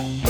Yeah.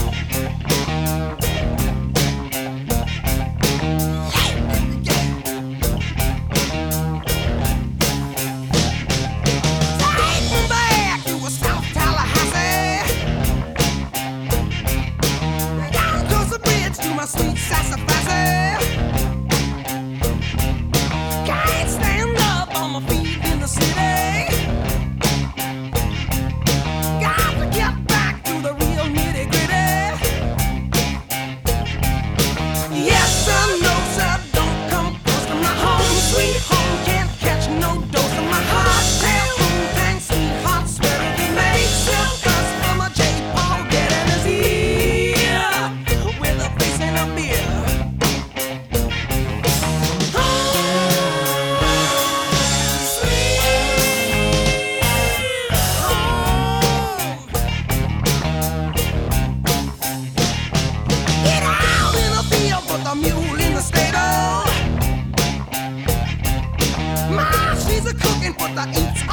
Put the I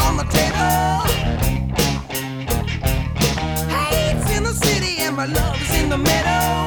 on the table. Hate's in the city and my love's in the middle.